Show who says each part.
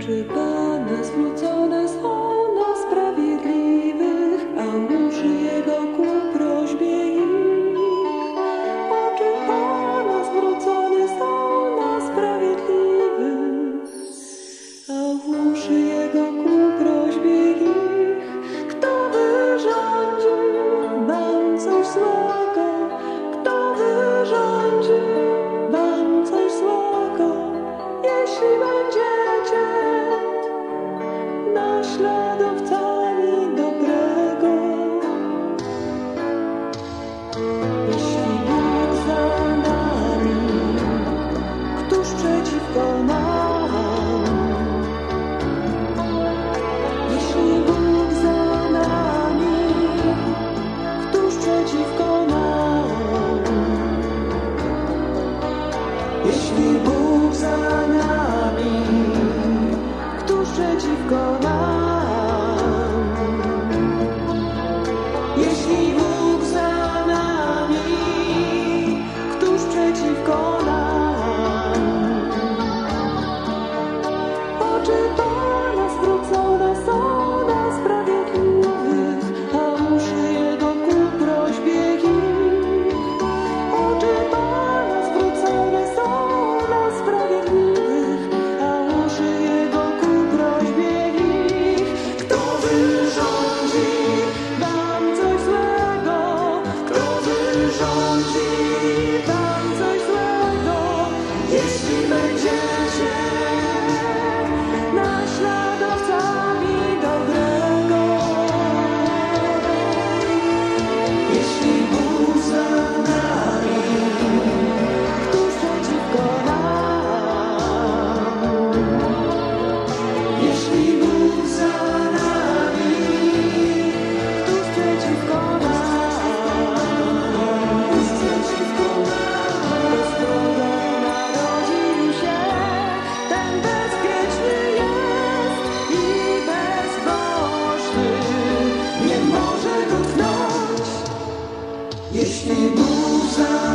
Speaker 1: سرجون سانس پر بھی گریو امش کس پہ چونس پر چکوشی بھوگ جانا توشی بھوگ جانا تشر چی کو Jeśli był za